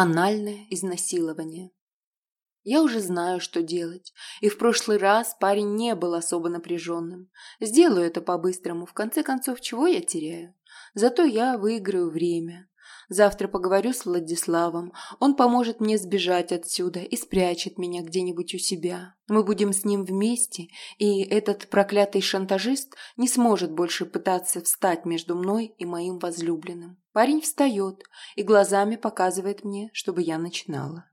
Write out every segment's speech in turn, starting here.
Анальное изнасилование. Я уже знаю, что делать, и в прошлый раз парень не был особо напряженным. Сделаю это по-быстрому, в конце концов, чего я теряю? Зато я выиграю время. Завтра поговорю с Владиславом. Он поможет мне сбежать отсюда и спрячет меня где-нибудь у себя. Мы будем с ним вместе, и этот проклятый шантажист не сможет больше пытаться встать между мной и моим возлюбленным. Парень встает и глазами показывает мне, чтобы я начинала.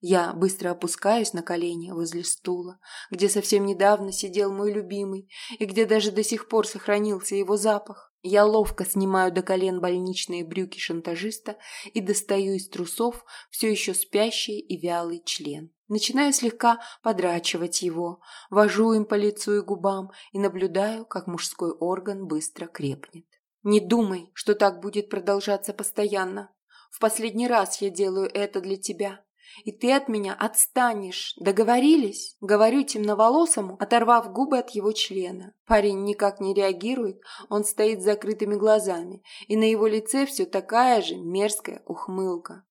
Я быстро опускаюсь на колени возле стула, где совсем недавно сидел мой любимый, и где даже до сих пор сохранился его запах. Я ловко снимаю до колен больничные брюки шантажиста и достаю из трусов все еще спящий и вялый член. Начинаю слегка подрачивать его, вожу им по лицу и губам и наблюдаю, как мужской орган быстро крепнет. Не думай, что так будет продолжаться постоянно. В последний раз я делаю это для тебя и ты от меня отстанешь. Договорились?» Говорю темноволосому, оторвав губы от его члена. Парень никак не реагирует, он стоит с закрытыми глазами, и на его лице все такая же мерзкая ухмылка.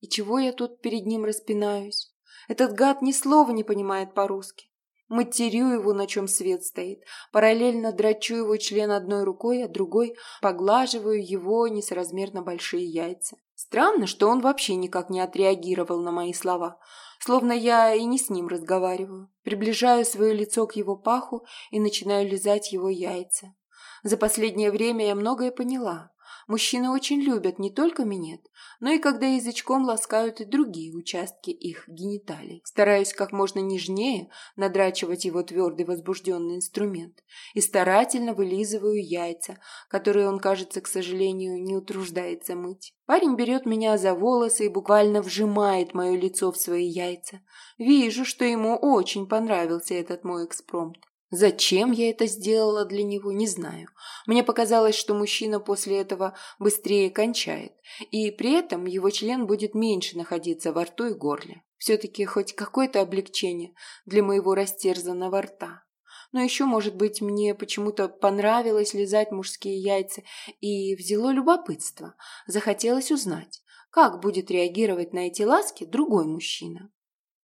И чего я тут перед ним распинаюсь? Этот гад ни слова не понимает по-русски. Матерю его, на чем свет стоит. Параллельно драчу его член одной рукой, а другой поглаживаю его несоразмерно большие яйца. Странно, что он вообще никак не отреагировал на мои слова, словно я и не с ним разговариваю. Приближаю свое лицо к его паху и начинаю лизать его яйца. За последнее время я многое поняла. Мужчины очень любят не только минет, но и когда язычком ласкают и другие участки их гениталий. Стараюсь как можно нежнее надрачивать его твердый возбужденный инструмент и старательно вылизываю яйца, которые он, кажется, к сожалению, не утруждается мыть. Парень берет меня за волосы и буквально вжимает мое лицо в свои яйца. Вижу, что ему очень понравился этот мой экспромт. Зачем я это сделала для него, не знаю. Мне показалось, что мужчина после этого быстрее кончает, и при этом его член будет меньше находиться во рту и горле. Все-таки хоть какое-то облегчение для моего растерзанного рта. Но еще, может быть, мне почему-то понравилось лизать мужские яйца и взяло любопытство. Захотелось узнать, как будет реагировать на эти ласки другой мужчина.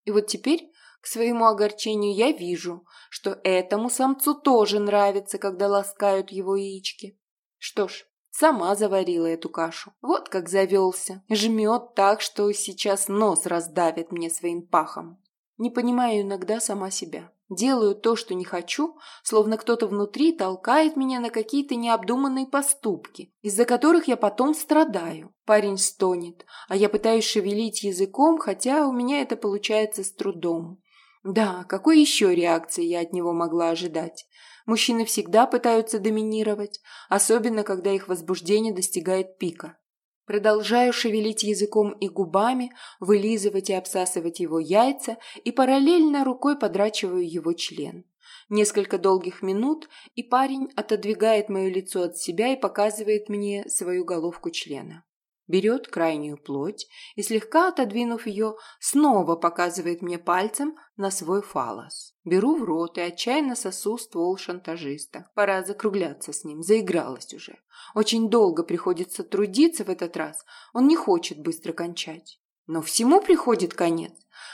И вот теперь к своему огорчению я вижу, что этому самцу тоже нравится, когда ласкают его яички. Что ж, сама заварила эту кашу. Вот как завелся. Жмет так, что сейчас нос раздавит мне своим пахом. Не понимаю иногда сама себя. Делаю то, что не хочу, словно кто-то внутри толкает меня на какие-то необдуманные поступки, из-за которых я потом страдаю. Парень стонет, а я пытаюсь шевелить языком, хотя у меня это получается с трудом. Да, какой еще реакции я от него могла ожидать? Мужчины всегда пытаются доминировать, особенно когда их возбуждение достигает пика. Продолжаю шевелить языком и губами, вылизывать и обсасывать его яйца и параллельно рукой подрачиваю его член. Несколько долгих минут, и парень отодвигает мое лицо от себя и показывает мне свою головку члена берет крайнюю плоть и, слегка отодвинув ее, снова показывает мне пальцем на свой фалос. Беру в рот и отчаянно сосу ствол шантажиста. Пора закругляться с ним, заигралась уже. Очень долго приходится трудиться в этот раз, он не хочет быстро кончать. Но всему приходит конец.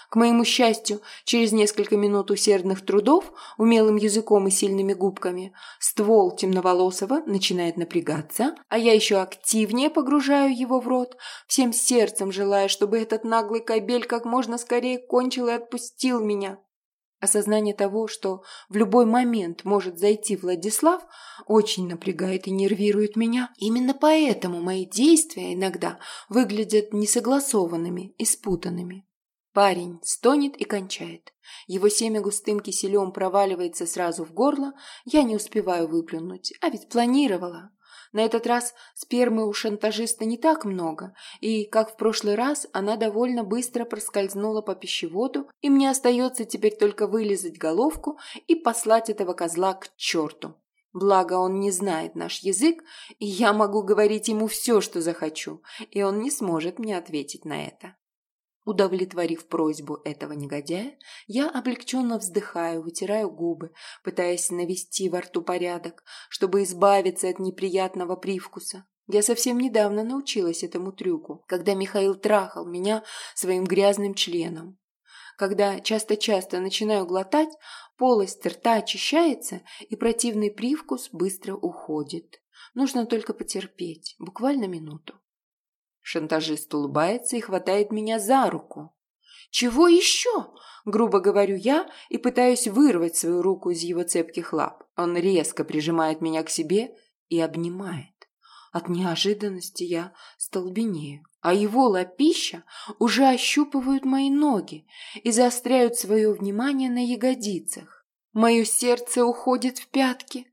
К моему счастью, через несколько минут усердных трудов, умелым языком и сильными губками, ствол темноволосого начинает напрягаться, а я еще активнее погружаю его в рот, всем сердцем желая, чтобы этот наглый кобель как можно скорее кончил и отпустил меня. Осознание того, что в любой момент может зайти Владислав, очень напрягает и нервирует меня. Именно поэтому мои действия иногда выглядят несогласованными и спутанными. Парень стонет и кончает. Его семя густым киселем проваливается сразу в горло, я не успеваю выплюнуть, а ведь планировала. На этот раз спермы у шантажиста не так много, и, как в прошлый раз, она довольно быстро проскользнула по пищеводу, и мне остается теперь только вылезать головку и послать этого козла к черту. Благо он не знает наш язык, и я могу говорить ему все, что захочу, и он не сможет мне ответить на это. Удовлетворив просьбу этого негодяя, я облегченно вздыхаю, вытираю губы, пытаясь навести во рту порядок, чтобы избавиться от неприятного привкуса. Я совсем недавно научилась этому трюку, когда Михаил трахал меня своим грязным членом. Когда часто-часто начинаю глотать, полость рта очищается, и противный привкус быстро уходит. Нужно только потерпеть, буквально минуту. Шантажист улыбается и хватает меня за руку. «Чего еще?» – грубо говорю я и пытаюсь вырвать свою руку из его цепких лап. Он резко прижимает меня к себе и обнимает. От неожиданности я столбенею, а его лапища уже ощупывают мои ноги и заостряют свое внимание на ягодицах. Мое сердце уходит в пятки,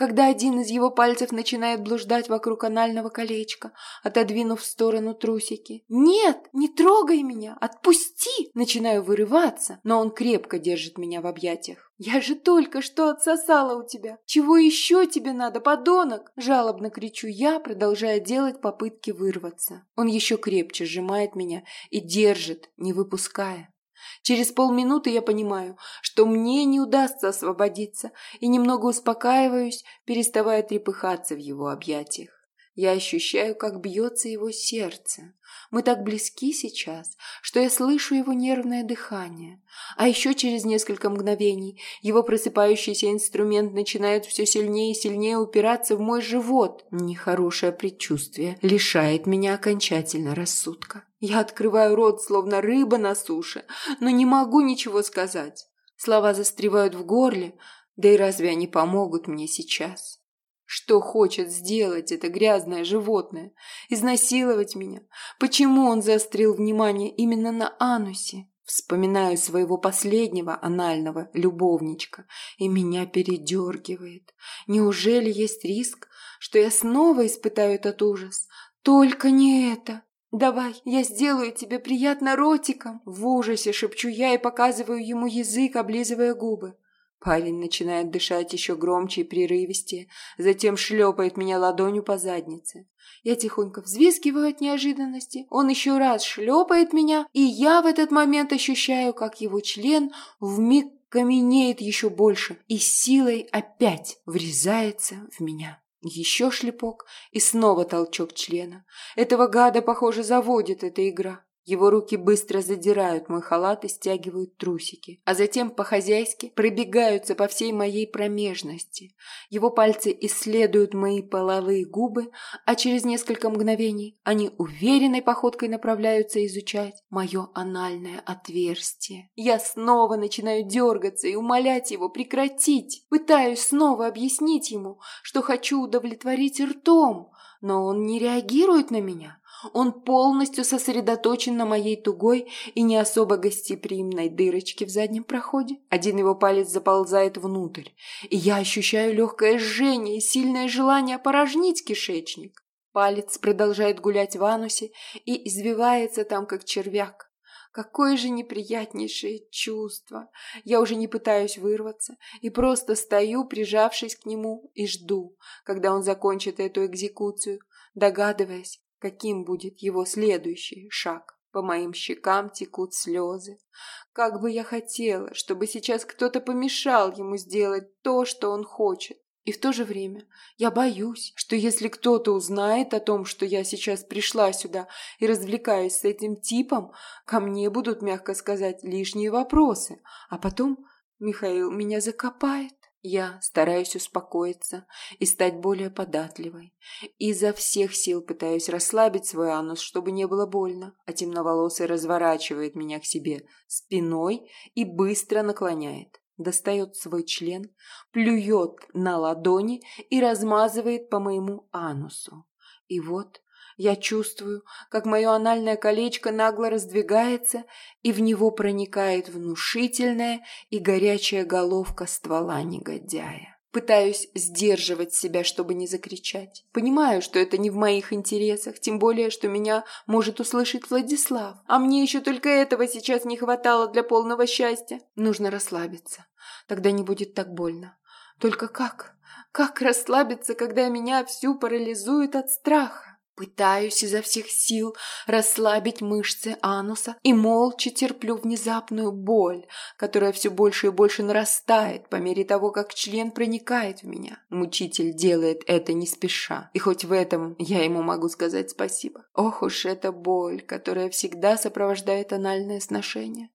когда один из его пальцев начинает блуждать вокруг анального колечка, отодвинув в сторону трусики. «Нет, не трогай меня! Отпусти!» Начинаю вырываться, но он крепко держит меня в объятиях. «Я же только что отсосала у тебя! Чего еще тебе надо, подонок?» Жалобно кричу я, продолжая делать попытки вырваться. Он еще крепче сжимает меня и держит, не выпуская. Через полминуты я понимаю, что мне не удастся освободиться, и немного успокаиваюсь, переставая трепыхаться в его объятиях. Я ощущаю, как бьется его сердце. Мы так близки сейчас, что я слышу его нервное дыхание. А еще через несколько мгновений его просыпающийся инструмент начинает все сильнее и сильнее упираться в мой живот. Нехорошее предчувствие лишает меня окончательно рассудка. Я открываю рот, словно рыба на суше, но не могу ничего сказать. Слова застревают в горле, да и разве они помогут мне сейчас? Что хочет сделать это грязное животное? Изнасиловать меня? Почему он заострил внимание именно на анусе? Вспоминаю своего последнего анального любовничка, и меня передергивает. Неужели есть риск, что я снова испытаю этот ужас? Только не это! «Давай, я сделаю тебе приятно ротиком!» В ужасе шепчу я и показываю ему язык, облизывая губы. Парень начинает дышать еще громче и прерывистее, затем шлепает меня ладонью по заднице. Я тихонько взвизгиваю от неожиданности, он еще раз шлепает меня, и я в этот момент ощущаю, как его член вмиг каменеет еще больше и силой опять врезается в меня. Еще шлепок и снова толчок члена. Этого гада, похоже, заводит эта игра. Его руки быстро задирают мой халат и стягивают трусики, а затем по-хозяйски пробегаются по всей моей промежности. Его пальцы исследуют мои половые губы, а через несколько мгновений они уверенной походкой направляются изучать мое анальное отверстие. Я снова начинаю дергаться и умолять его прекратить. Пытаюсь снова объяснить ему, что хочу удовлетворить ртом, но он не реагирует на меня. Он полностью сосредоточен на моей тугой и не особо гостеприимной дырочке в заднем проходе. Один его палец заползает внутрь, и я ощущаю легкое жжение и сильное желание опорожнить кишечник. Палец продолжает гулять в анусе и извивается там, как червяк. Какое же неприятнейшее чувство! Я уже не пытаюсь вырваться и просто стою, прижавшись к нему, и жду, когда он закончит эту экзекуцию, догадываясь, каким будет его следующий шаг. По моим щекам текут слезы. Как бы я хотела, чтобы сейчас кто-то помешал ему сделать то, что он хочет. И в то же время я боюсь, что если кто-то узнает о том, что я сейчас пришла сюда и развлекаюсь с этим типом, ко мне будут, мягко сказать, лишние вопросы, а потом Михаил меня закопает. Я стараюсь успокоиться и стать более податливой. Изо всех сил пытаюсь расслабить свой анус, чтобы не было больно, а темноволосый разворачивает меня к себе спиной и быстро наклоняет. Достает свой член, плюет на ладони и размазывает по моему анусу. И вот я чувствую, как мое анальное колечко нагло раздвигается, и в него проникает внушительная и горячая головка ствола негодяя. Пытаюсь сдерживать себя, чтобы не закричать. Понимаю, что это не в моих интересах, тем более, что меня может услышать Владислав. А мне еще только этого сейчас не хватало для полного счастья. Нужно расслабиться. Тогда не будет так больно. Только как? Как расслабиться, когда меня всю парализует от страха? Пытаюсь изо всех сил расслабить мышцы ануса и молча терплю внезапную боль, которая все больше и больше нарастает по мере того, как член проникает в меня. Мучитель делает это не спеша, и хоть в этом я ему могу сказать спасибо. Ох уж эта боль, которая всегда сопровождает анальное сношение.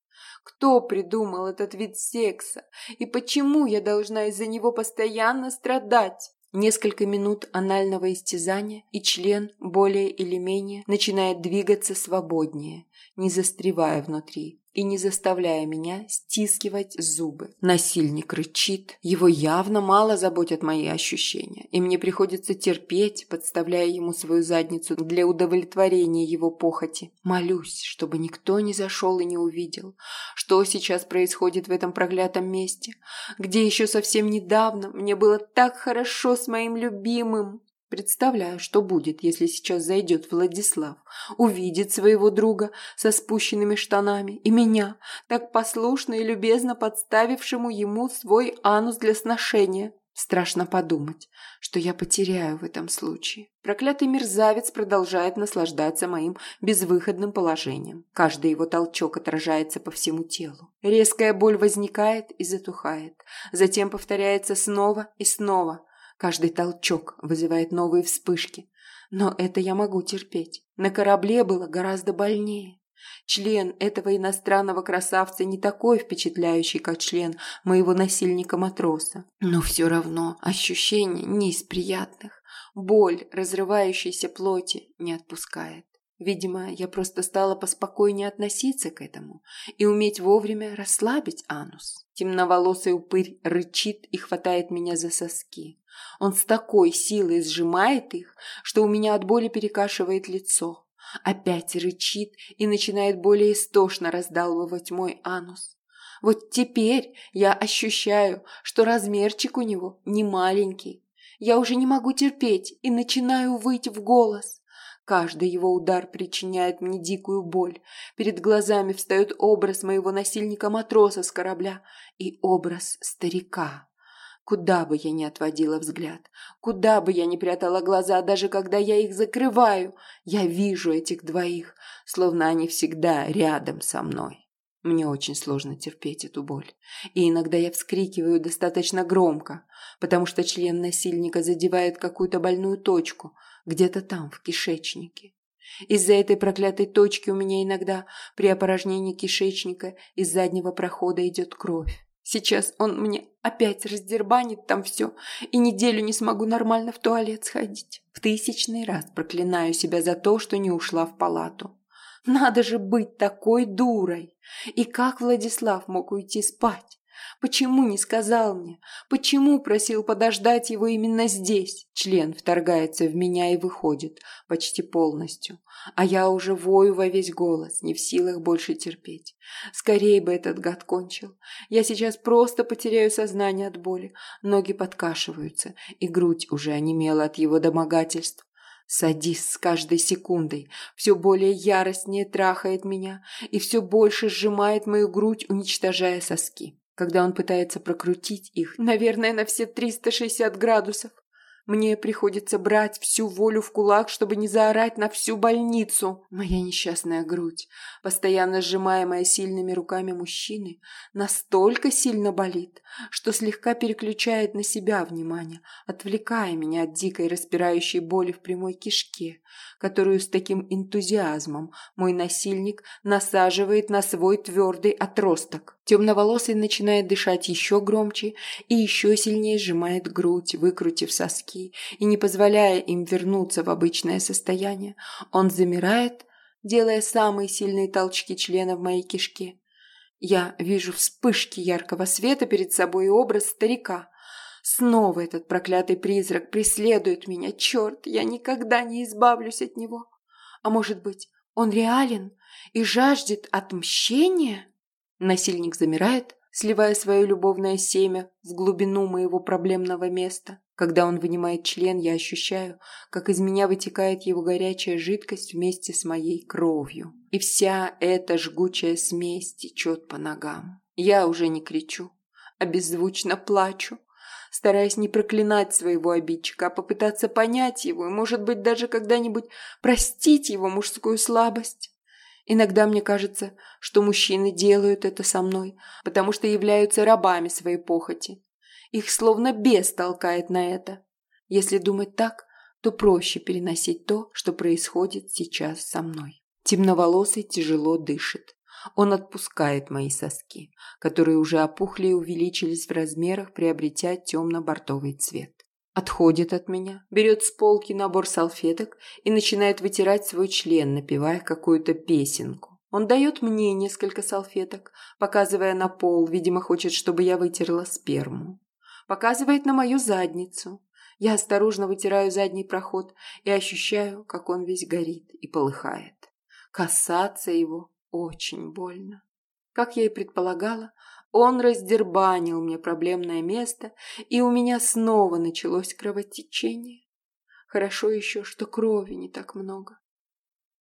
Кто придумал этот вид секса? И почему я должна из-за него постоянно страдать? Несколько минут анального истязания, и член, более или менее, начинает двигаться свободнее, не застревая внутри и не заставляя меня стискивать зубы. Насильник рычит, его явно мало заботят мои ощущения, и мне приходится терпеть, подставляя ему свою задницу для удовлетворения его похоти. Молюсь, чтобы никто не зашел и не увидел, что сейчас происходит в этом проклятом месте, где еще совсем недавно мне было так хорошо с моим любимым. Представляю, что будет, если сейчас зайдет Владислав, увидит своего друга со спущенными штанами и меня, так послушно и любезно подставившему ему свой анус для сношения. Страшно подумать, что я потеряю в этом случае. Проклятый мерзавец продолжает наслаждаться моим безвыходным положением. Каждый его толчок отражается по всему телу. Резкая боль возникает и затухает. Затем повторяется снова и снова – Каждый толчок вызывает новые вспышки. Но это я могу терпеть. На корабле было гораздо больнее. Член этого иностранного красавца не такой впечатляющий, как член моего насильника-матроса. Но все равно ощущение не из приятных. Боль, разрывающейся плоти, не отпускает. Видимо, я просто стала поспокойнее относиться к этому и уметь вовремя расслабить анус. Темноволосый упырь рычит и хватает меня за соски. Он с такой силой сжимает их, что у меня от боли перекашивает лицо. Опять рычит и начинает более истошно раздалбывать мой анус. Вот теперь я ощущаю, что размерчик у него не маленький. Я уже не могу терпеть и начинаю выть в голос. Каждый его удар причиняет мне дикую боль. Перед глазами встает образ моего насильника-матроса с корабля и образ старика. Куда бы я ни отводила взгляд, куда бы я ни прятала глаза, даже когда я их закрываю, я вижу этих двоих, словно они всегда рядом со мной. Мне очень сложно терпеть эту боль. И иногда я вскрикиваю достаточно громко, потому что член насильника задевает какую-то больную точку, где-то там, в кишечнике. Из-за этой проклятой точки у меня иногда при опорожнении кишечника из заднего прохода идет кровь. Сейчас он мне опять раздербанит там все, и неделю не смогу нормально в туалет сходить. В тысячный раз проклинаю себя за то, что не ушла в палату. Надо же быть такой дурой! И как Владислав мог уйти спать? Почему не сказал мне? Почему просил подождать его именно здесь? Член вторгается в меня и выходит почти полностью. А я уже вою во весь голос, не в силах больше терпеть. Скорее бы этот гад кончил. Я сейчас просто потеряю сознание от боли. Ноги подкашиваются, и грудь уже онемела от его домогательств. Садис с каждой секундой все более яростнее трахает меня и все больше сжимает мою грудь, уничтожая соски когда он пытается прокрутить их, наверное, на все 360 градусов. Мне приходится брать всю волю в кулак, чтобы не заорать на всю больницу. Моя несчастная грудь, постоянно сжимаемая сильными руками мужчины, настолько сильно болит, что слегка переключает на себя внимание, отвлекая меня от дикой распирающей боли в прямой кишке, которую с таким энтузиазмом мой насильник насаживает на свой твердый отросток. Темноволосый начинает дышать еще громче и еще сильнее сжимает грудь, выкрутив соски, и не позволяя им вернуться в обычное состояние, он замирает, делая самые сильные толчки члена в моей кишке. Я вижу вспышки яркого света перед собой и образ старика, Снова этот проклятый призрак преследует меня. Черт, я никогда не избавлюсь от него. А может быть, он реален и жаждет отмщения? Насильник замирает, сливая свое любовное семя в глубину моего проблемного места. Когда он вынимает член, я ощущаю, как из меня вытекает его горячая жидкость вместе с моей кровью. И вся эта жгучая смесь течет по ногам. Я уже не кричу, а беззвучно плачу, стараясь не проклинать своего обидчика, а попытаться понять его и, может быть, даже когда-нибудь простить его мужскую слабость. Иногда мне кажется, что мужчины делают это со мной, потому что являются рабами своей похоти. Их словно бес толкает на это. Если думать так, то проще переносить то, что происходит сейчас со мной. Темноволосый тяжело дышит. Он отпускает мои соски, которые уже опухли и увеличились в размерах, приобретя темно-бордовый цвет. Отходит от меня, берет с полки набор салфеток и начинает вытирать свой член, напевая какую-то песенку. Он дает мне несколько салфеток, показывая на пол, видимо, хочет, чтобы я вытерла сперму. Показывает на мою задницу. Я осторожно вытираю задний проход и ощущаю, как он весь горит и полыхает. Касаться его очень больно. Как я и предполагала, он раздербанил мне проблемное место, и у меня снова началось кровотечение. Хорошо еще, что крови не так много.